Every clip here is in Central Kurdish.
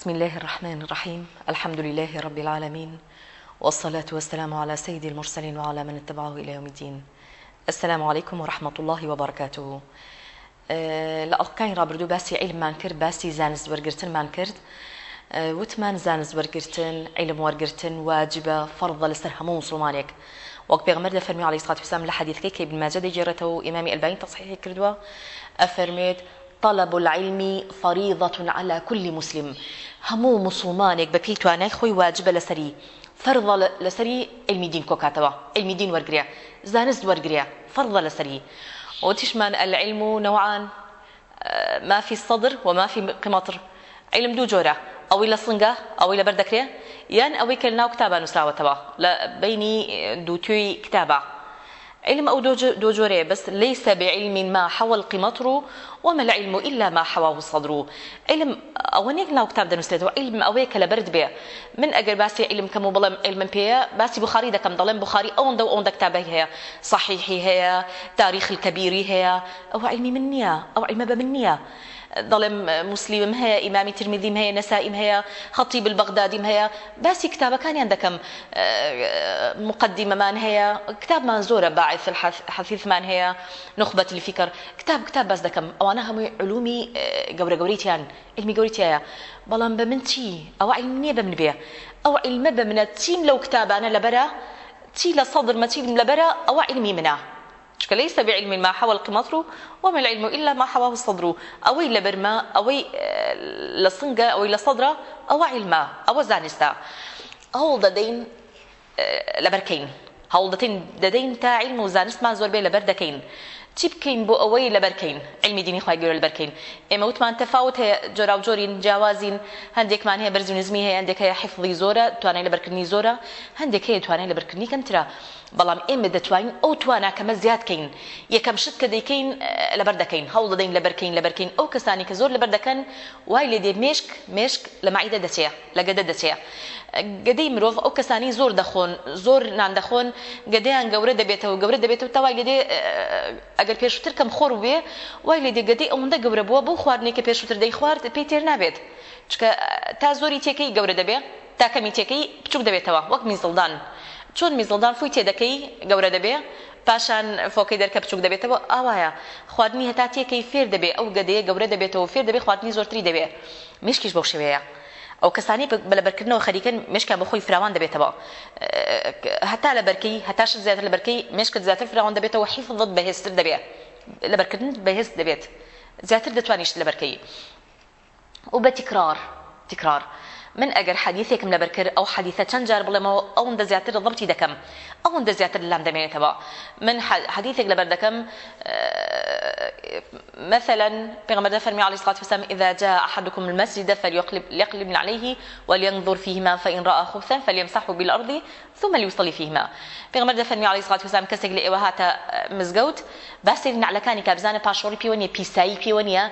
بسم الله الرحمن الرحيم الحمد لله رب العالمين والصلاة والسلام على سيد المرسلين وعلى من اتبعه إلى يوم الدين السلام عليكم ورحمة الله وبركاته لە ئەڵقەی ڕابردوو باسی عیلمان کرد باسی زانست وەرگرتنمان کرد وتمان زانست وەرگرتن عیلم وەرگرتن واجبە فەرضە لەسەر هەموو مسلمانێک وەک پێغمەر لە فەرمی علی سات وسام لە حەدیثەکەی کە بنماجە دەگێڕێتەوە و ئیمامی ئەلبانی تەصحیحی کردووە ئەفەرمێت طلب العلم فريضة على كل مسلم همو مسلمانك بپی توانای خۆی واجبە لەسەری فەرڵە لەسەری ئەلمی دین کۆکاتەوە ئەلمی دین وەرگرە زانست وەرگرە فەرڵە لەسەری ئەو تیشمان العلم و نەوان مافی الصدر و مافی قمەتر علم دوو جۆرە ئەوەی لە سنگە ئەوەی لە بەردەکرێ یان ئەوەی کە لەناو کتابە نووسراوەتەوە لە بینی دووتوی کتابە علم أو دو جوري بس ليس بعلم ما حوى القمطر وما العلم إلا ما حواه الصدر علم أوانيك ناو كتاب دنوستيت علم أويك لبرد بيه من أجر باسي علم كمو بلم علم بيه باسي بخاري دا كم ضلم بخاري أون دو أون دا كتابه هي صحيحي هي تاريخ الكبير هي أو علمي منيا أو علم بمنيا دەڵێم مسلیم هەیە ئیمامی ترمیدیم هەیە نەسائیم هەیە خەتی ببغدادیم هەیە باسی کتابەکانیان دەکەم مقدمەمان هەیە کتابمان زۆرە باعث حەفیفمان هەیە نخبەت الفیکر کتاب کتاب باز دەکەم ئەوانە هەمووی علومی گەورە گەوریتیان علمی گەوریتیایە بەڵام بە من چی ئەوە علم نییە بم بێ ئەو علمە بە منە چیم لەو کتابانە لەبەرە چی لە سەدر مەچیم لەبەرە ئەوە علمی منە چکە لەیسە بعلم ما حەوە القمەتر و وەمە العلم إلا ما حەواه سەدر و ئەوەی لە بەرما ئەوەی لە سنگە ئەوەی لە سەدرە ئەوە علما ئەوە زانستا هەوڵ دەدەین لەبەرکەین هەوڵ دەین دەدەین تا علم و زانستمان زۆر بێ لەبەر دەکەین. چی بکەین بۆ ئەوەی لەبەرکەین علمی دینی خخوای گەورە لەبەرکەین ئێمە وتمان تەفاوت هەیە جۆرا و جۆرین جیاوازین هەندێکمان هەیە بەرزونزمی هەیە هەندێک هەیە حفڵی زۆرە توانای لەبەرکردنی زۆرە هەندێک هەیە توانای لەبەرکردنی کەمترا بەڵام ئێمە دەتوانین ئەو تواناکەمە زیادکەین یەکەم شت کە دەیکەین لەبەر دەکەین هەوڵ دەدەین لەبەرکەین لەبەرکەین ئەو کەسانی کە زۆر لەبەر دەکەن وای لێ دێ مشک مشک لە ماعیدە دەچێ لە گەدە دەچێ گەدەی مرۆڤ ئەو کەسانی زۆر دەخۆن زۆر ناندەخۆن گەدەیان گەورە دەبێتەوە گەورە دەبێتەوە تاوای لێدێ ئەگەر پێشتر کەم خۆر بێ وای لێ دێ گەدەی ئەوەندە گەورە بووە بۆ خواردنی کە پێشتر دەی خوارد پێی تێر نابێت چکە تا زۆری تێکەی گەورە دەبێت تا کەمی تێکەی بچوک دەبێتەوە وەک میزڵدان. چۆن میزڵدان فوی تێدەکەی گەورە دەبێ پاشان فۆکەی دەرکە بچوک دەبێتەوە ئاوایە خواردنی هەتا تێکەی فێر دەبێت ئەو گەدەیە گەورە دەبێتەوە فێر دەبێت خواردنی زۆرتری دەبێت مشکیش بۆ شوەیە ئەو کەسانی بەلەبەرکردنەوە خەریکن مشکیان بەخۆی فراوان دەبێتەوە هەتا لە بەرکەی هەتاش زیاتر لە بەرکەی مشکت زیاتر فراوان دەبێتەوە حیفظت بەهێزتر دەبێت لەبەرکردن بەهێز دەبێت زیاتر دەتوانیشت لە بەرکەی و بە تکرار تکرار. من ئەگەر حەدیثێکم لەبەرکرد ئەو حەدیثە چەند جار بڵێمەوە ئەوەندە زیاتر ڕبتی دەکەم ئەوەندە زیاتر لام دەمێنێتەوە من حديثك لبردكم مثلا پیغمبر فرمی عليه الصلاة والسلام إذا جاء أحدكم المسجد فليقلب ليقلب من عليه ولينظر فيهما فإن رأى خبثا فليمسحه بالأرض ثم ليصلي فيهما پیغمبر فرمی عليه الصلاة والسلام کەسێک لە ئێوە هاتە مزگەوت باسێک نعلەکانی کە بزانە پاشۆڕی پیوەنیە پیسایی پیوەنیە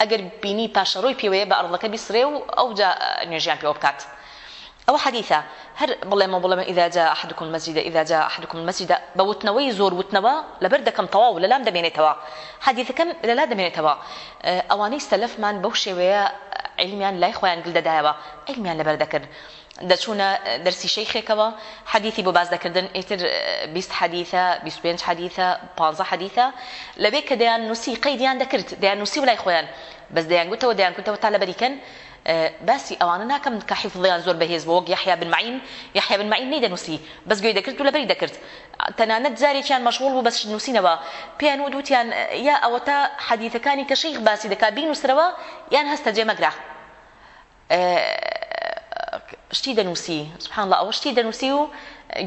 ئەگەر بینی پاشەڕۆی پیوەیە بە ئەڕڵەکە بیسرێ و ئەوجا نوێژیان پێوە بکات. ئەو حەدیثە هەر بڵێمە بڵێمە ئیداجا ئەحدکم مەسجدە ئیداجا ئەحدکم مەسجدە بە وتنەوەی زۆر وتنەوە لەبەر دەکەم تەواو لەلام دەمێنێتەوە حەدیثەکەم لەلا دەمێنێتەوە ئەوانەی سەلەفمان بەو شێوەیە علمیان لای خۆیان گل دەدایەوە علمیان لەبەر دەکرد دەچوونە دەرسی شەیخێکەوە حەدیثی بۆ باز دەکردن ئیتر 20 حەدیثە 25 حەدیثە 15 حەدیثە لەبێ کە دەیان نووسی قەیدیان دەکرد دەیان نووسی و لای خۆیان بەس دەیان گوتەوە دەیان گوتەوە تا لەبەریکەن باسی ئەوانە ناکەم کە حیفڵیان زۆر بەهێز بۆ وەک یحیا بنمعین یحیا بنمعین نەیدەنووسی بەسگوێی دەکرد و لەبەری دەکرد تەنانەت جارێکیان مەشغول بوو بەس نووسینەوە پێیان و دووتیان یا ئەوە تا حەدیتەکانی کە شەیخ باسی دەکا بینوسرەوە یان هەستە جێمەگرا شتی دەنووسی سبحان الله ئەوە شتی دەنووسی و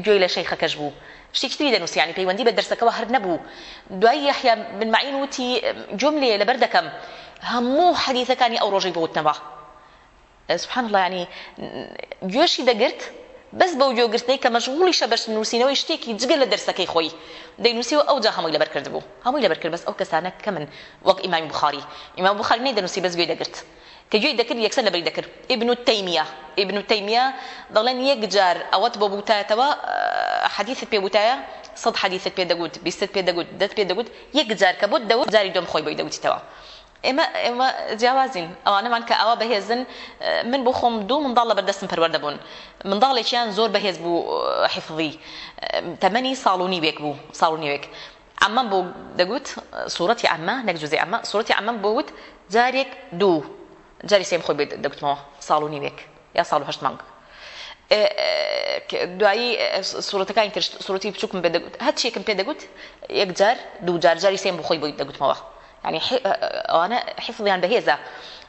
گوێی لە شەیخەکەش بوو شتێکتری دەنووسی ینی پەیوەندی بە دەرسەکەەوە هەر نەبوو دوایی یحیا بنمعین وتی جملێ لەبەر دەکەم هەموو حەدیثەکانی ئەو ڕۆژەی بۆتنەوە سبحان الله ینی گوێشی دەگرت بەس بەو جۆگرتنەی کە مەشغولی شە بەش نووسینەوەی شتێکی جگە لە دەرسەکەی خۆی دەینوسیەوە ئەو جا هەمووی لەبەر کرد بوو هەمووی لەبەر کرد بەس ئەو کەسانە کە من وەک ئیمامی بخاری ئیمام بخاری نەی دەنووسی بەس گوێ دەگرت کە گوێی دەکرد یەکسەر لەبەری دەکرد ئبن و تەیمیا ئبن و تەیمیا دەڵێن یەک جار ئەوەت بۆ بوتایەتەوە حەدیثت پێ بوتایە سەد حەدیثت پێ دەگوت بیست پێ دەگوت دەت پێ دەگوت یەک جار کە بۆت دەوت جاری دۆم خۆی بۆی دەوتیتەوە ئێمە ئێمە جیاوازین ئەوانەمان کە ئەوە بەهێزن من بۆ خۆم دوو منداڵ لە بەردەستم پەروەەردە بوون منداڵێکیان زۆر بەهێز بوو حیفظی تەمەنی ساڵونی وێک بوو ساڵونیوێک ئەمەم بۆ دەگوت سوورەتی ئەمە نەکجزی ئەمە سوورەتی ئەمەم بۆوت جارێک دوو جاری سێم خۆی بێت دەگوتمەوە ساڵونی وێک یا ساڵ هەشت مانگ دوایی سوورەتەکانی تر سوورەتی بچووکم پێ دەگوت هەر چێکم پێ دەگوت یەک جار دوو جار جاری سێم بۆ خۆی بۆی دەگوتمەوە ینی ئەوانە حیفڵیان بەهێزە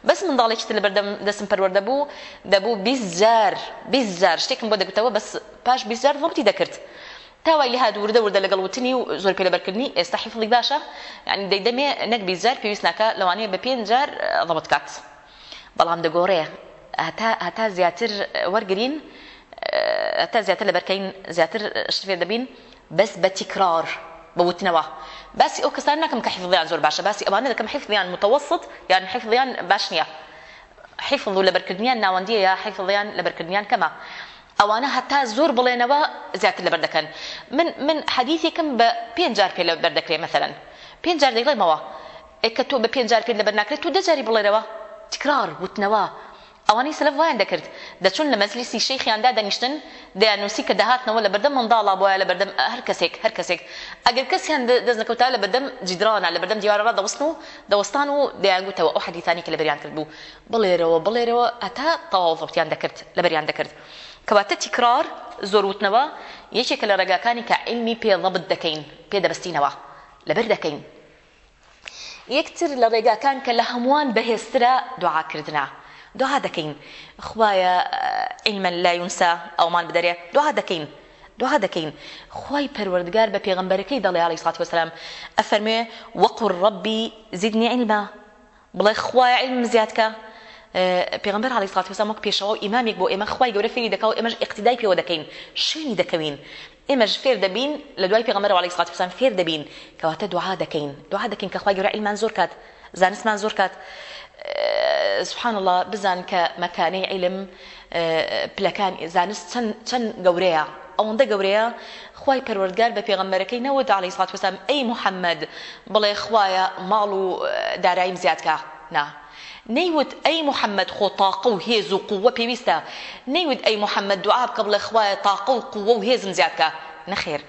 بەس منداڵێکی لە بەردەم دەسم پەروەەردە بوو دەبوو بیزار بیزار شتێکم بۆ دەگوتەوە بەس پاش بیزار وەڵتی دەکرد تاوای لها دووردە وردە لەگەڵ وتنی و زۆر پێلەبەرکردنی ئێستا حیفڵی باشە ینی دەیدەمێ نەک بیزار پێویست ناکە لەوانەیە بە پێنج جار ضبط کات بەڵام دەگۆڕێ هەتا هەتا زیاتر وەرگین هەتا زیاتر لە بەرکەین زیاتر شتێ دەبین بەس بە تیکرار بەوتنەوە باسی ئەو کەسان نەکەم کە حیفظیان زۆر باشە باسی ئەوانە دەکەم حیفظیان متوسط یان حیفظیان باش نییە حیفظ و لەبەرکردنیان ناوەندیە یا حیفظیان لەبەرکردنیان کەمە ئەوانە هەتا زۆر بڵێنەوە زیاتر لەبەر دەکەن من من حەدیثێکم بە پێنجار پێ لەبەر دەکرێ مەمثلەن پێنجار دەیڵێمەوە ئەی کە تۆ بە پێنجار پێ لەبەر ناکرێت تو دەجاری بڵێنەوە تکرار وتنەوە ئەوانەی سلف وایان دەکرد دەچون لە مەزلیسی شەیخیاندا دەنیشتن دەیانوسی کە دەهاتنەوە لە بەردەم منداڵا بۆە لە بەردەم هەر کەسێک هەر کەسێک ئەگەر کەسیان دەستنەکەوتا لە بەردەم جیدرانە لە بەردەم دیوارەوە دەوستن و دەوەستان و دەیانگوتەوە ئەو حەدیثانی کە لە بەریان کرد بوو بڵێرەوە بڵێرەوە ئەتا تەواوڵەوتیان دەکرد لە بەریان دەکرد کەواتە تیکرار زۆرروتنەوە یەکێکە لە ڕێگاکانی کە عیلمی پێڵەبت دەکەین پێدەبستینەوە لەبەر دەکەین یەکتر لە ڕێگاکان کە لە هەمووان بەهێسترە دوعاکردنا دوها دەکەین خوایە ئەیمە لا یونسا ئەومان بدەرێ دوها دەکەین دوها دەکەین خی پەروەردگار بە پێغمبەرەکەی دەڵێ علی سات وسلام ئەفەرمێ وەقر ڕبی زیدنی عیلما بڵێ خوایە علم زیادکە پێغمبەر علی سات وسلام وەک پێشەوە ئیمامێک بۆ ئێمە خوای گەورە فێری دەکەوە ئێمەش اقتیدای پێوە دەکەین شوێنی دەکەوین ئێمەش فێر دەبین لە دوای پێغمبەر علی سات وسلام فێر دەبین کەواتە دوها دەکەین دوها دەکەین کە خوای گەورە عیلمان زۆر کات زانستمان زۆر کات سبحان الله بزان کە مەکانەی عیلم پلەکان زانست چەند گەورەیە ئەوەندە گەورەیە خی پەروەردگار بە پێغەمبەرەکەی نەوە داڵی سات وسام ئەی محەممەد بڵێ خوایە ماڵ و داراییم زیادکە نا. نەیوت ئەی محەممەد خۆ تااق و هێز و قووە پێویستە نەیوت ئەی محەممەد دوعاب کە بڵێ خوایە تااق و قووە و هێزم زیادکە نەخێر.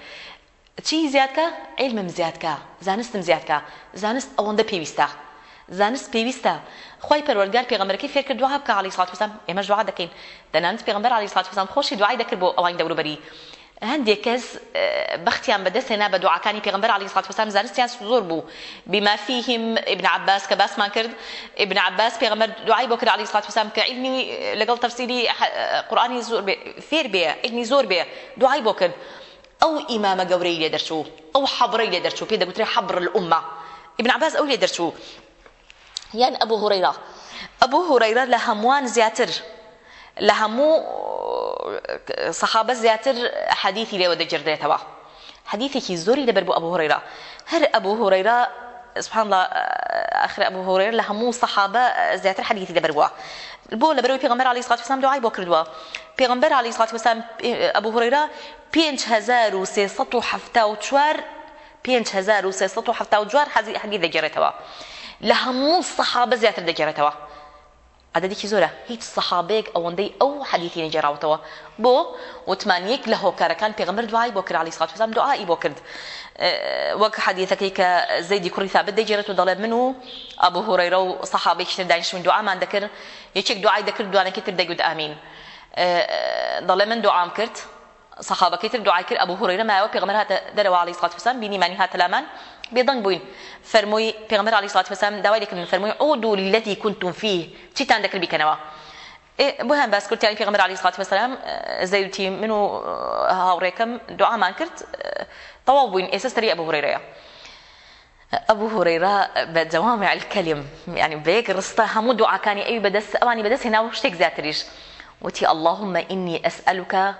چی زیادکە؟ عیلمم زیادکە، زانستم زیادکە، زانست ئەوەندە پێویستە. زانست پێویستە خی پەروەرگار پێغمەرەکە فێر کرد دوها بکە علی سات وسم ئێمە ژوا دەکەین دەنانت پێغمبەر علی سات وسم خۆشی دوای دەکرد بۆ ئەوان دەوروبەری هەندێک کەس بەختیان بەدەستێنا بە دوعاکانی پێغمبەر علی سات وسم زانستیان زۆر بوو بیمافیهیم ابن عباس کە باسمان کرد ابن عباس پێغمبەر دوعای بۆ کرد علی سات وسم کە علمی لەگەڵ تەفسیری قورآانی زۆر فێر بێ علمی زۆر بێ دوعای بۆ کرد ئەو ئیمامە گەورەی لێ دەرچوو ئەو حەبڕەی لێ دەرچوو پێ دەگوترێ حەبڕ الأمة ابن عباس ئەو لێ دەرچوو یان ئەبوو هوڕیرا ئەبوو هوڕیرە لە هەمووان زیاتر لە هەموو سەحابە زیاتر حەدیثی لێوە دەگردێتەوە حەدیثێکی زۆری لەبەر بوو ئەبوو هوڕیرە هەر ئەبوو هوڕیرە سبحان الله اخر ابو هريره لها مو صحابه زياتر حديثي دبر بوا بو لبروي بيغمبر عليه الصلاه والسلام دعاي بو كردوا بيغمبر عليه الصلاه والسلام ابو هريره 5374 5374 حديث جريتوا لە هەموو سەحابە زیاتر دەگەڕێتەوە عددێکی زۆرە هیچ سەحابێک ئەوەندەی ئەو حەدیثی نەجێراوتەوە بۆ وتمانیەک لە هۆکارەکان پێغمبەر دوای بۆ کرالی ساتوزام دوعای بۆ کرد وەک حەدیثەکەی کە زەیدی کوڕی ثابت دەگێڕێت و دەڵێ من و ئەبوو هوڕێرە و سەحابێکی تر دانیشتون دوعامان دەکرد یەکێک دوعای دەکرد دوانەکەی تر دەگوت ئامین دەڵێ من دوعام کرد سەحابەکەی تر دوعای کرد ئەبوو هوڕێرە مایەوە پێغمبەر هاتە دەرەوە علی ساتوسان بینیمانی هاتەلامان بيضنج بوين فرموي بيغمر عليه الصلاة والسلام دوالك من فرموي عودوا للذي كنتم فيه تشيت عندك البيكنوا إيه بهم بس كنت يعني بيغمر عليه الصلاة والسلام زيوتي منو هاوريكم دعاء ما كرت طواب بوين إساس تري أبو هريرة أبو هريرة بجوامع الكلم يعني بيك رسطة همو دعاء كاني أي بدس أواني بدس هنا وشتك زاتريش وتي اللهم إني أسألك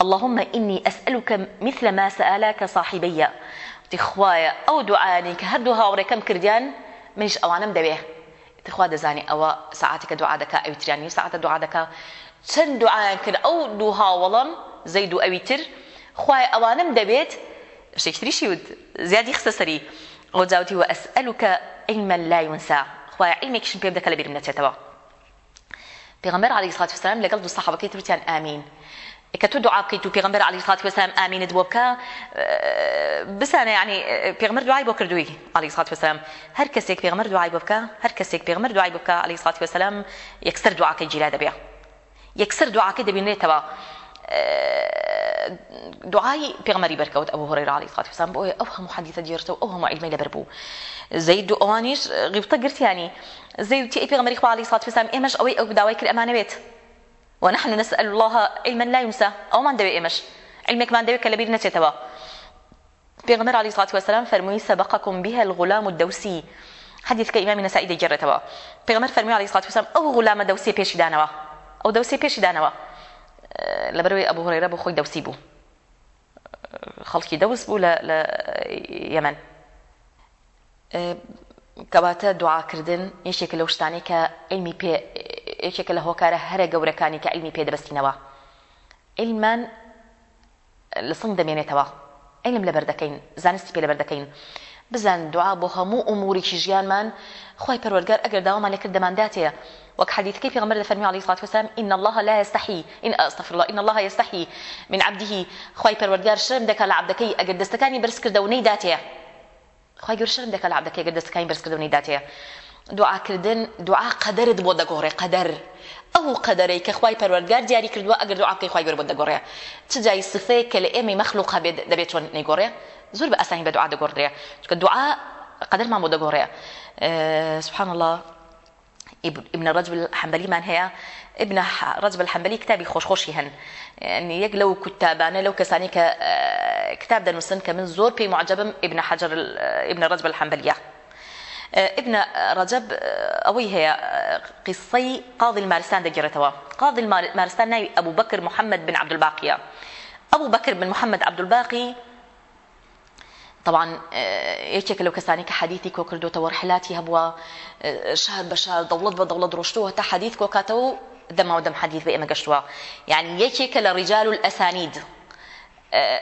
اللهم إني أسألك مثل ما سألك صاحبي تخواە ئەو دوعاانی کە هەردوو هاوڕێکم کردیان منش ئەوانم دەوێ تخوا دەزانی ئەوە سعاتێکە دوعا دەکا ئەوتریانی سعاتە دوعا دەکا چەند دوعایان کرد ئەو دوو هاوڵم زەید و ئەوی تر خوای ئەوانم دەبێت شێکتریشی ود زیادی خسە سەری ئەو جاوتی و ئەسئلوکە علما لا ينسى خوای علمێکشم پێم دەکە لە بیرم نەچێتەوە پێغمبەر علیه الصلاة والسلام لەگەڵ دوو صحابەکەی ترتیان ئامین کە تو دوعاکەیت و پێغمبەر علی سات وەسام ئامینت بۆ بکە بسانە ینی پێغمەر دوای بۆ کردووی علی سات وەسام هەر کەسێک پێغمەر دوای بۆ بکە هەر کەسێک پێغمەر دوای بکە علی سات وەسەلام یەکسەر دوعاکە جیرا دەبێ یەکسەر دوعاکە دەبینێتەوە دوعای پێغمەری بەرکەوت ئەو هۆڕی علی سات وەسام بۆ ئەو هەموو حەدیثە دیێرتەوە ئەو هەموو عیلمی لەبەر بوو زەید و ئەوانیش غیبتە گرتیانی زەیوتی ئەی پێغمەری خوا علی سات وەسام ئێمەش ئەوەی ئەو داوای کرد ئەمانەوێت ونحن نسأل الله علما لا ينسى أو من دوي إمش علمك من دوي كلبير نسيتوا بيغمر عليه الصلاة والسلام فرمي سبقكم بها الغلام الدوسي حديث كإمام نسائي دي جرتوا بيغمر فرمي عليه الصلاة والسلام أو غلام دوسي بيش دانوا أو دوسي بيش دانوا لبروي أبو هريرة بو خوي دوسي بو خەڵکی دەوس بوو لە یەمن کەواتە دوعاکردن یەشێک لەو شتانی کە ئەلمی پێ یەکێکە لە هۆکارە هەرە گەورەکانی کە علمی پێدەستینەوە علمان لە سنگ دەمێنێتەوە علم لە بەردەکەین زانستی پێ لە بەردەکەین بزان دوعا بۆ هەموو ئوموریکی ژیانمان خی پەروەرگەر ئەگەر داوامان لەکرد دەمانداتەیە وەک حدیثەکەی پێغمبەر لە فەرمی علی سڵات وسام ان الله لا يستحي ان استغفر الله ان الله يستحي من عبده خی پەروەرگار شرم دەکا لە عبدەکەی ئەگەر دەستەکانی بەرز کردە و نەیداتەیە خی گەور شرم دەکا لە عبدەکەی ئەگەر دەستەکانی بەرز کردە و نەیداتەیە دوعاکردن دوعا قەدرت بۆ دەگۆڕێ قەدەر ئەو قەدەرەی کە خخوای پەروەرگار دیاری کردووە ئەگەر دوعاکەی خخوای گەر بۆ دەگۆڕێ چ جای سفەیە کە لە ئێمە مەخلوق دەبێت چۆن نەیگۆڕێ زۆر بە ئەسانی بە دوعا دەگۆڕێ چکە دوعا قەدەرمان بۆ دەگۆڕێ سبحان الله ابن رجب الحنبلي من هي ابن رجب الحنبلي كتابي خوش خوشي هن يعني يك لو كتابانا لو كساني كتاب دنوسن كمن زور بي معجبم ابن حجر ابن رجب الحنبليه ابن رجب ئەوەی هەیە قسەی قاضی المارستان دەگیرێتەوە قاضی المارستان ناوی ئەبوو بەکر محمد بن عبدالباقیە ئەبوو بەکر بن محمد عبدالباقی طبعا یەکێک لەو کەسانی کە حەدیثی کۆ کردوتەوە ڕحلاتی هەبووە شار بە شار دەوڵەت بە دەوڵەت ڕۆشتووە تا حەدیث کۆکاتەوە دەماوەدەم حەدیث بە ئێمە گەشتووە یعنی یەکێکە لە ڕیجال و ئەسانید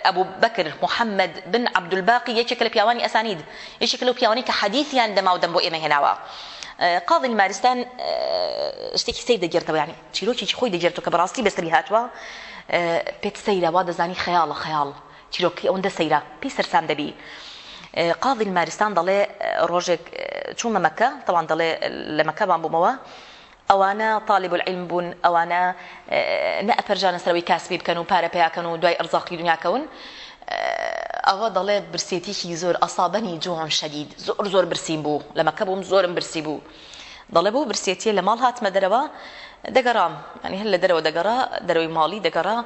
ئەبوو بەکر محەممەد بن عبدولباقی یەکێک لە پیاوانی ئەسانید یەکێک لەو پیاوانی کە حەدیثیان دەماودەم بۆ ئێمە هێناوە قاضی مارستان شتێکی سەی دەگرتەوە یعنی چیرۆکێکی خۆی دەگرێتەوە کە بەڕاستی بەسری هاتووە پێت سەیرە وا دەزانی خەیاڵە خەیاڵ چیرۆکی ئەوەندە سەیرە پێی سەرسان دەبی قاضی مارستان دەڵێ ڕۆژێک چوومە مەکە تەوان دەڵێ لە مەکەبان بوومەوە ئەوانە طالب العلم بوون ئەوانە نەپەرژانە سەروی کاسبی بکەن و پارە پیاکەن و دوای ئەرزاقی دنیاکەون ئەوە دەڵێ برسێتیشی زۆر ئەسابنی جوان شەدید زۆر زۆر برسیم بوو لە مەکە بووم زۆرم برسی بوو دەڵێ بوو برسێتی لە ماڵ هاتمە دەرەوە دەگەڕام ئەنی هەر لە دەرەوە دەگەڕا دەرەوەی ماڵی دەگەڕا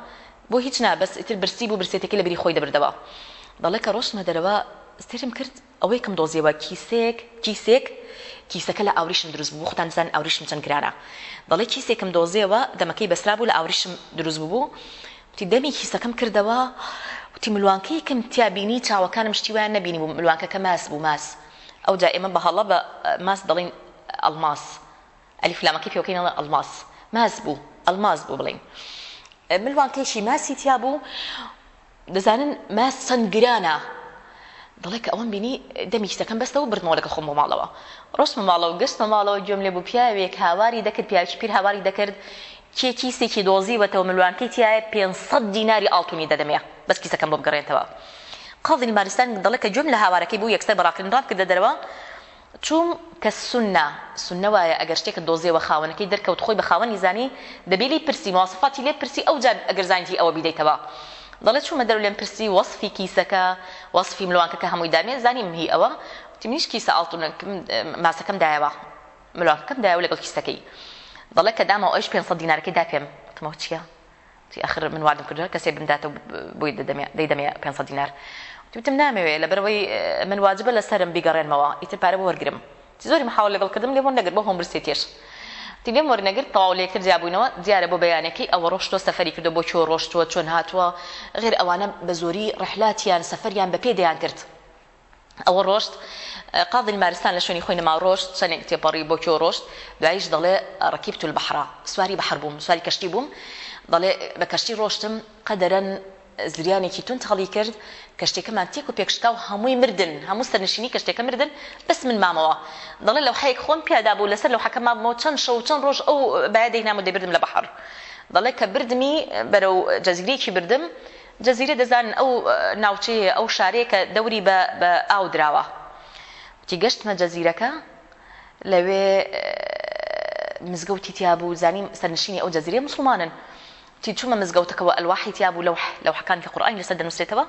بۆ هیچ نابەس ئیتر برسی بوو برسێتێکی لە بری خۆی دەبردەوە دەڵێ کە ڕۆشمە دەرەوە سرم کرد ئەوەی کەم دۆزیەوە کیسێک کیسێک کیسەکە لە ئاوریشم دروست بوو خۆتان زان ئاوریشم چەند گرانە دەڵێ کیسێکم دۆزیەوە دەمەکەی بەسرا بوو لە ئاوریشم دروست بوو وتی دەمی کیسەکەم کردەوە وتی ملوانکەیکم تیابینی چاوەکانم شتیوان نبینی بوو ملوانکەکە ماس بوو ماس ئەو جا ئێمە بە هەڵە بە ماس دەڵین ئەلماس ئەلیفلامەکەی پێکەینەڵە ئەلماس ماس بوو ئەلماس بوو بڵین ملوانکەیشی ماسی تیا بوو دەزانن ماس چەند گرانە دڵێک ئەوم بینی دەمیکسەکەم بەستەوە بردمەوە لەگە خۆم ماڵەوە ڕستمە ماڵەوە گەستمە ماڵەوە گوێم لێ بوو پیاوێک هاواری دەکرد پیاوکی پیر هاواری دەکرد کێ کیسێکی دۆزی وەتەوە ملوانکەی تایە 500 دیناری ئاڵتونی دەدەمەیە بەس کیسەکەم بۆ بگەڕێتەوە قەڵدنی مارستان دڵێکە گوێم لە هاوارەکەی بوو یەکسەر بەڕاکردنڕاب کردە دەرەوە چوم کە سنە سنەوەە ئەگەر شتێکە دۆزیەوە خاونەکەی دەرکەوت خۆی بە خاوەنی زانی دەبێلی پرسی ماسفاتی لێ پرسی ئەو جا ئەگەرزانتی ئەوە بیدەیتەوە. دەڵێت چوومە دەرو لێم پرسی وەصفی کیسەکە وەصفی ملوانکە کە هەمووی دامێ زانیم هی ئەوە تیمنیش کیسە ئاڵتون ماسەکەم دایەوە ملوانکەم دایەوە لەگەڵ کیسەکەی دەڵێت کە دامەوە ئەوش 500 دینارەکەی دا پێم تمەوە چییە آخر من وادم کردو کەسێ بمداتە بووی دەیدەمێ 500 دینار وتم نامەوێ لە بەرەوەی من واجبە لەسەرم بیگەڕێنمەوە ئیتر پارە بۆ وەرگرم زۆری محاول لەگەڵ کردم لێبوون نەگر بۆ هۆمرسێ تێش دی لێم وەرنەگر تەواو لێکرد جیابوونەوە دیارە بۆ بەیانەکەی ئەوە ڕۆشتۆ سەفری کردو بۆ چۆ ڕۆشتووە چۆن هاتووە غێر ئەوانە بە زۆری ڕحلاتیان سەفریان بە پێ دەیان کرد ئەوە ڕۆشت قاضی مارستان لە شوێنی خۆی نەما ڕۆشت چەندێک تێپەڕی بۆ کۆ ڕۆشت دایش دەڵێ ڕکیبت البحرا سواری بەحر بووم سواری کەشتی بووم دەڵێ بە کەشتی ڕۆشتم قەدەرەن زریانێکی تون تەڵی کرد کە شتێکەمان تێک و پێکشتا و هەمووی مردن هەموو سەرنشینی کە شتێکە مردن بەس من مامەوە دەڵێ لەو حەیەک خۆم پیادا بوو لەسەر لەو حەکە مامەوە چەند شەو چەند ڕۆژ ئەو بەدەی نام و دەبردم لە بەحر دەڵێ کە بردمی بەرەو جەزیرێکی بردم جەزیرە دەزانن ئەو ناوچەیە ئەو شارەیە کە دەوری بە ئاو دراوە تی گەشتمە جەزیرەکە لەوێ مزگەوتی تیا بوو زانیم سەرنشینی ئەو جەزیرە مسلمانن تی چوومە مزگەوتەکەەوە ئەلواحی تیابوو لەو لەوحەکان کە قورآانی لەسەر دەنووسێتەوە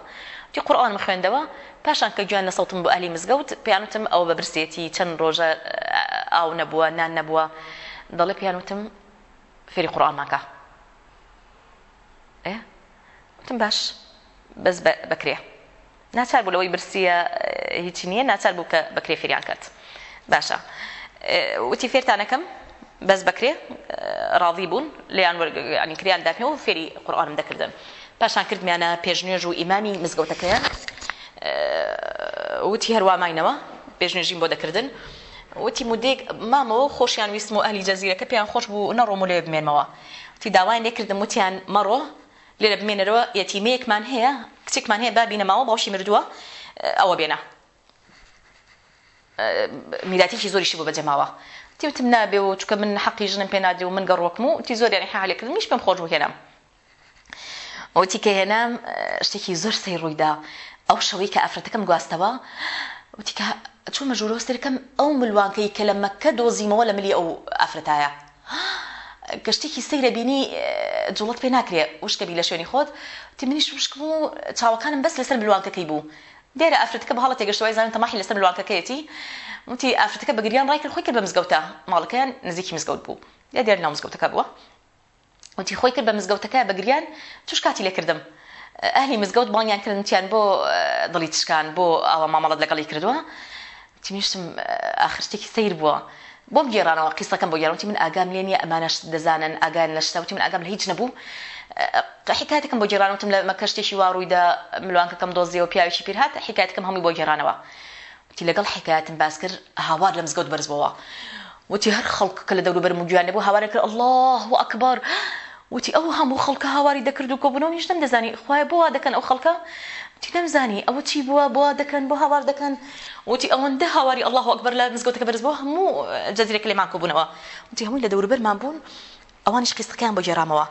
تی قورآن خوێندەوە پاشان کە گویان لە سەوتم بۆ ئەلی مزگەوت پیانوتم ئەوە بەبرسێتی چەند ڕۆژە ئاو نەبووە نان نەبووە دەڵێ پیانوتم فێری قورآن ماکە ئێ وتم باش بەس بکرێ ناچار بوو لەوەی برسیە هیچی نییە ناچار بوو کە بەکرێ فێریان کرد باشە وتی فێرتانەکەم بەس بکرێ ڕاضی بوون لیان ینی کریان داپێ و فێری قورآانم دەکردن پاشان کردمیانە پێشنێژ و ئیمامی مزگەوتەکەیان وتی هەرواماینەوە پێشنێژین بۆ دەکردن وتی مودێک مامەوە خۆشیان ویستم و ئەلی جەزیرەکە پێیان خۆش بوو نەڕۆم لێ بمێنمەوە تی داوایان لێکردم وتیان مەڕۆ لێرە بمێنەرەوە یەتیمەیەکمان هەیە کچێکمان هەیە بابینەماوە باوشی مردووە ئەوە بێنە میلاتێکی زۆریشی بۆ بەجەماوە تیوتم نابێ و چکە من حەقی ژنم پێ نادی و من گەڕۆکم و تی زۆر یانی حالێکردن میش پێم خۆش بهێنم ئەوتی کە هێنام شتێکی زۆر سی ڕوویدا ئەو شەوەی کە ئافرەتەکەم گواستەوە وتیکە چوومە ژورۆستەکەم ئەو ملوانکەی کە لە مەکە دۆزیمەوە لە ملی ئەو ئافرەتایە گەشتێکی سەیرە بینی جوڵت پێ ناکرێ وشکەبی لە شوێنی خۆت تی منیش وشکم و چاوەکانم بەس لەسەر ملوانکەکەی بوو دێرە ئەفرەتەکە بە هەڵە تێگەشتەوەی زانن تەماحی لەسەر لوانکەکەیەتی وتی ئافرەتەکە بە گریان ڕایکرد خۆی کرد بە مزگەوتە ماڵەکەیان نزیکی مزگەوت بوو لە دێر ناو مزگەوتەکە بووە وتی خۆی کرد بە مزگەوتەکە بە گریان توش کاتی لێکردم ئەهلی مزگەوت بانیان کردنتیان بۆ دڵی تشکان بۆ ئاوە مامەڵەت لەگەڵی کردووە تیمیشتم ئاخرتێکی سیر بووە بۆم گێرانەوە قیسەکەم بۆ گەڕوتی من ئاگام لێنە ئەمانەش دەزانن ئاگان لە شتاوتی من ئاگام لە هیچ نەبوو حکاتێکم بۆ گێرانوتم لە مەکەشتێکی واڕوویدا ملوانکەکەم دۆزیەوە پیاوێکی پیر هاات حکاتەکەم هەمووی بۆ گێرانەوە تی لەگەڵ حکایەتم باس کرد هاوار لە مزگەوت بەرزبەوە وتی هەر خەڵک کە لە دەوروبەر مجویان لەبوو هاوارە کرد الله و ئەکبار وتی ئەو هەموو خەڵکە هاواری دەکرد و کۆبنەوە نیشتم دەزانی خخوای بۆوا دەکەن ئەو خەڵکە تی نەمزانی ئەوە چی بووە بۆ دەکەن بۆ هاوار دەکەن وتی ئەوەندە هاواری الله ئەکبەر لە مزگەوتەکە بەرزبەوە هەموو جەزیرەکە لێمان کۆبوونەوە وتی هەمووی لە دەوروبەرمان بوون ئەوانش قیسەکەیان بۆ جێرامەوە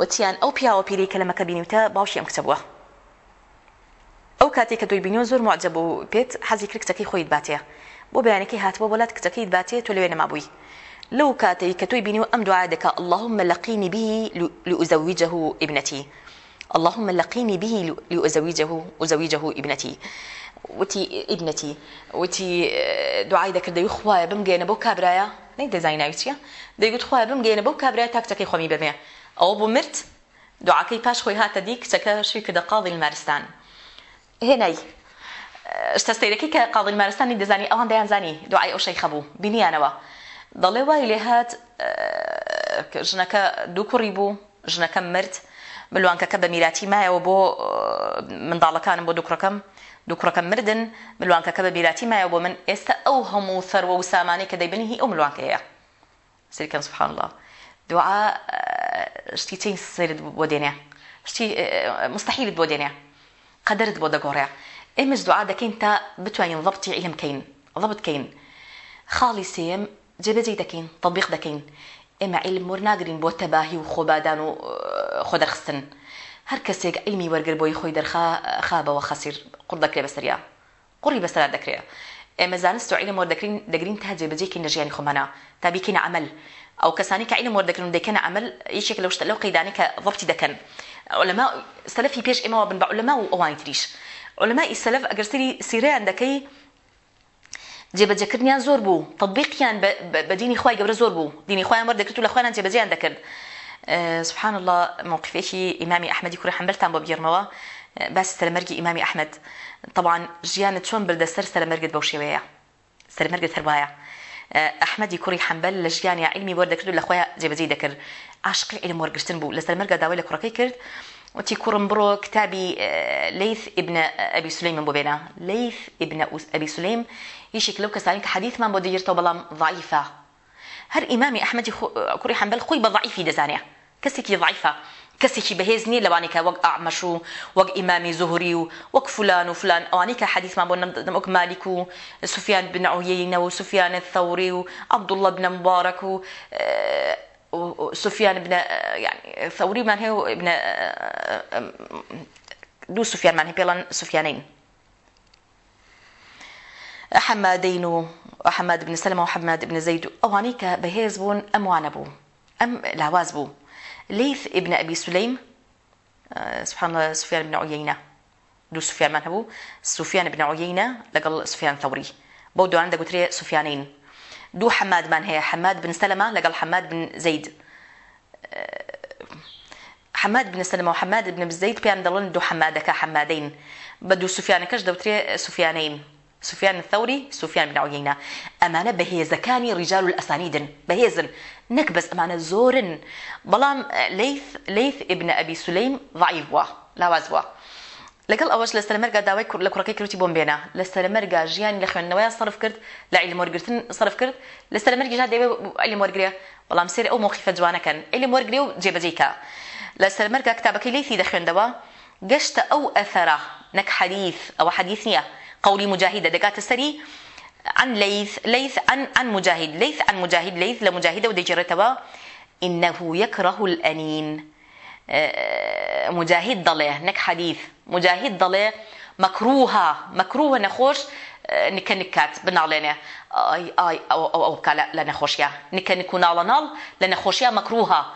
وتیان ئەو پیاوە پیری کە لەمەکە بینیتە باشی ئەم کتە بووە ئەو کاتێک کە دوی بینیۆ زۆر معجە بوو پێت حەزی کرکتەکەی خۆیت باتەیە بۆ بەیانێکی هاتبوو بەڵات کتەکەیت باتێ تۆ لەوێ نەمابووی لەو کاتێک کە توی بینی و ئەم دوعا دەکە اللهم لقيني به لأزوجه ابنتي اللهم لقيني به لأزوجه أزوجه ابنتي وتي ابنتي وتي دوعای دەکردەوی خوایە بمگەێنە بۆ کابراایە نەی دەزانایویە دەیگوت خوایە بمگەێنە بۆ کابراای تاکتەکەی خۆمی بمێ ئەوە بۆ مرد دوعاکەی پاش خۆی هاتە دی کچەکە شوی کردە قاڵی مارستان هێنایی شتەستەیرەکەی کە قاڵی مارستانی دەزانی ئەوان دەیانزانی دوعای ئەو شەی خەبوو بینیانەوە دەڵێ وای لێ هات ژنەکە دوو کوڕی بوو ژنەکە مرد ملوانکەکە بە میراتی مایەوە بۆ منداڵەکانم بۆ دوکڕەکەم دوکڕەکەم مردن ملوانکەکە بە بیراتی مایە بۆ من ئێستا ئەو هەموو سەرەوە و سامانەی کە دەیبنی هی ئەو ملوانکەیە سرکەم سبحان الله دوعاء شتی چین سرت بۆ دێنێ شتی مستحیلت بۆ دێنێ قەدرت بۆ دەگۆڕێ ئێمەش دوعا دەکەین تا بتوانین ضبطی علم کەین ضبط کەین خاڵی سێم جێبەجێ دەکەین تطبیق دەکەین ئێمە علم ور ناگرین بۆ تەباهی و خۆبادان و خۆدەخستن هەر کەسێک ئەیمی وەرگر بۆی خۆی دەرخا خابەوە خەسیر قوڕ دەکرێ بەسەریا قوڕی بەسەرا دەکرێت ئێمە زانست و عیلم وەردەکرین دەگرین تا جێبەجێکی نەژیانی خۆمانە تا بیکەینە عمل ئەو کەسانی کە عیلم وەردەکرن دەکەنە عمل یەکێک لەو شتە لەو قەیدانی کە ضبطی دەکەن علما سەلەفی پێش ئێمەوە بن بە علما و ئەوانی تریش علمای سەلەف ئەگەر سری سیرەیان دەکەی جێبەجەکردیان زۆر بوو تطبیقیان بە دینی خی گەورە زۆر بوو دینی خۆیان وەردەکرد و لە خۆیان جێبەجیان دەکرد سبحان الله موقفێکی ئیمامی ئەحمەدی کوڕە حەمبەرتان بۆ بگیرمەوە باس سەرمەرگی ئیمامی ئەحمد طبعاان ژیانت چۆن بردە سەر سەرمەرگت بەو شێوەیە سەرمەرگت هەروایە ئەحمەدی کوڕی حەمبەل لە ژیانی عیلمی بۆ دەکرد و لە خۆیان جێبەجێ دەکرد عاشقی عیلم وەرگشتن بوو لە سەرمەرگە داوای لە کوڕەکەی کرد وتی کوڕم بڕۆ کتابی لەیث ئبنە ئەبی سولەیم من بۆ بێنە لەیث ئبنە ئەبی سولەیم هیچێک لەو کەسانی کە حەدیثمان بۆ دەگیرتەوە بەڵام ضعیفە هەر ئیمامی ئەحمەدی کوڕی حەمبەل خۆی بە ضعیفی دەزانێت کەسێکی ضعیفە کەسێکی بەهێز نییە لەوانێکە وەک ئامەش و وەک ئیمامی زۆهوری و وەک فلان و فلان ئەوانی کە حەدیثمان بۆ نەمدەمک مالیک و سوفیان بنعویینەوە و سوفیانت ثەوری و عەبدوڵە بنە مبارەک و سوفیان بن يعني ثوريمان هي بن دو سفيان مان هي بيلان سفيانين حمادين وحماد بن سلمة وحماد بن زيد أوانيك بهيز بون أموان أبو أم لهواز بو ليث ابن أبي سليم سبحان الله سفيان بن عيينة دو سفيان من هبو سفيان بن عيينة لقل سفيان ثوري بودو عندك وتري سفيانين دو حماد من هي حماد بن سلمة لقل حماد بن زيد حماد بن سلمة وحماد بن زيد بيان دلن دو حمادك حمادين بدو سفيان كش دوتري سفيانين سوفیان الثوري سوفیان بن عوینە ئەمانە بەهێزەکانی ڕیجال و ئەسانیدن بەهێزن نەک بەس ئەمانە زۆرن بەڵام لەیث لەیث ئبنە ئەبی سولەیم ضعیف بووە لاواز بووە لەگەڵ ئەوەش لە سەرمەرگا داوای لە کوڕەکەی کروتی بۆمبێنە لە سەرمەرگا ژیانی لە خوێندنەوەیان صرف کرد لە عیلمۆرگرتن صرف کرد لە سەرمەرگیژا دەوێت ئەلیمۆرگریە بەڵام سێر ئەو مۆخیفە جوانەکەن ئەلیمۆرگری و جێبەجێکە لە سەرمەرگا کتابەکەی لەیثی دەخوێندەوە گەشتە ئەو ئەثەرە نەک حەدیث ئەوە حەدیث نییە قولي مجاهدة دقات السري عن ليث ليث عن عن مجاهد ليث عن مجاهد ليث لمجاهدة ودجرتوا إنه يكره الأنين مجاهد ضله نك حديث مجاهد ضله مكروها مكروه نخوش نك نكات بنعلنا اي اي او او, أو كلا لنخوشيا نك نكون على نال لنخوشيا مكروها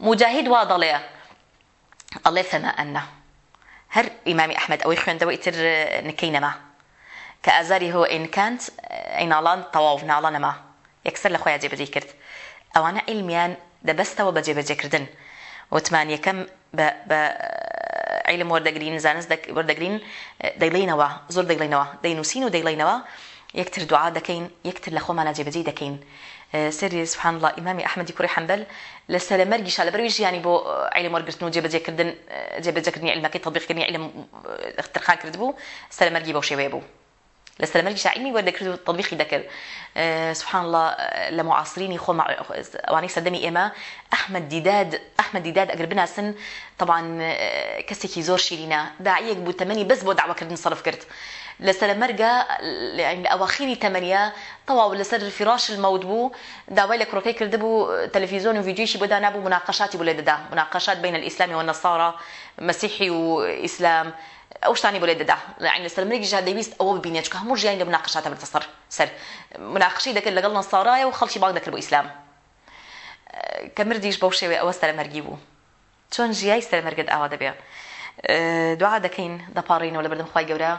مجاهد واضله الله ثناءنا هر امام احمد او خوندوي تر نكينما کە ئازاری هەوە ئینکانت عیناڵان تەواو ناڵە نەما یەکسەر لە خۆیان جێبەجێ کرد ئەوانە عیلمیان دەبەستەوە بە جێبەجێکردن وتمان یەکەم بە عیلم وەردەگرین زانست وەردەگرین دەیڵینەوە زۆر دەیڵینەوە دەینوسین و دەیڵینەوە یەکتر دوعا دەکەین یەکتر لە خۆمانە جێبەجێ دەکەین سری سبحان الله ئیمامی ئەحمەدی کوڕی حەمبەل لە سەرمەرگی شە لەبەروی ژیانی بۆ عیلم وەرگرتن و جێبەجێکردن جێبەجێکردنی علمەکەی تەبیقکردنی علم اخترخان کرد بوو سەرمەرگی بەو شێوەیە بوو لە سەرمەرگی شعیمی وەردەکرد و تەبیخی دەکرد سبحان الله لە معاصرینی خۆ ئەوانەی سەدەمی ئێمە ئەحمد دیداد ئەحمد دیداد ئەگەر بناسن طبعا کەسێکی زۆر شیرینە داعیەک بوو تەمەنی بەس بۆ داواکردن صرف کرد لە سەرمەرگە ئەواخیری تەمەنیە تەواو لەسەر فراش المەوت بوو داوای لە کوڕەکەی کردبوو تەلەڤیزۆن و ویدیوشی بۆدا نبوو مناقەشاتی بۆ لێ دەدا مناقەشات بین الئیسلامی و نەسارا مەسیحی و ئیسلام ئەو شتانی بۆ لێ دەدا لەعین سەرمێکیژە دەویست ئەوە ببینێت چکە هەموو ژیان لە مناقشاتە بەتەسەر سەر مناقشی دەکرد لەگەڵ نەساڕایە و خەڵکی باڵ دەکرد بۆ ئیسلام کە مردیش بەو شێوێ ئەوە سەرمەرگی بوو چۆن ژیای سەرمەرگت ئاوا دەبێ دوعا دەکەین دەپارڕینەوە لە بەردەم خی گەورە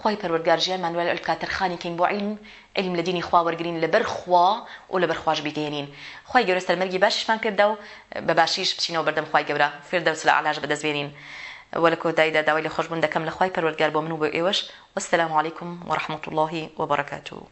خی پەروەرگارژیان مانوێل ئەلکاتەرخانی کەین بۆ عیلم علم لە دینی خوا وەرگین لە بەرخوا و لە بەرخواش بگەێنین خی گەورە سەرمەرگی باششمان کردا و بە باشیش بچینەوە بەردەم خی گەورە فێر دەوس لە علاژ بەدەستبێنین. وە لە کۆدایدا داوای لە خۆشببوون دەکەم لە خی پەروەرگار بۆ من و بۆ ئێوەش وەسلام عیکم وەرحمت اللهی وبرکاتوو.